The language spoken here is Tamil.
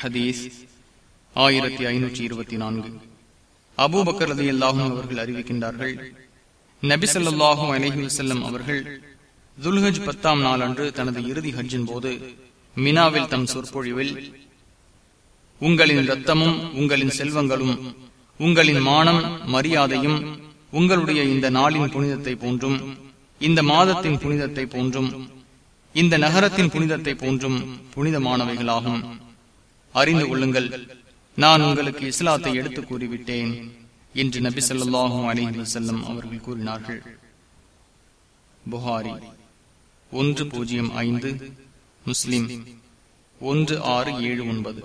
ஹதீஸ் ஆயிரத்தி ஐநூற்றி இருபத்தி நான்கு. அபூபக்கர் ரதி அல்லாஹும் அவர்கள் அறிவிக்கின்றார்கள் நபிசல்லாஹும் அலஹி செல்லம் அவர்கள் துல்ஹஜ் பத்தாம் நாள் அன்று தனது இறுதி ஹஜ்ஜின் போது மினாவில் தம் சொற்பொழிவில் உங்களின் ரத்தமும் உங்களின் செல்வங்களும் உங்களின் மானம் மரியாதையும் உங்களுடைய இந்த நாளின் புனிதத்தை போன்றும் இந்த மாதத்தின் புனிதத்தை போன்றும் இந்த நகரத்தின் புனிதத்தை போன்றும் புனிதமானவைகளாகும். அறிந்து கொள்ளுங்கள். நான் உங்களுக்கு இஸ்லாத்தை எடுத்து கூறிவிட்டேன் என்று நபி சொல்லாஹும் அலி வசல்லம் அவர்கள் கூறினார்கள். புகாரி ஒன்று பூஜ்ஜியம் ஐந்து முஸ்லிம் ஒன்று ஆறு ஏழு ஒன்பது.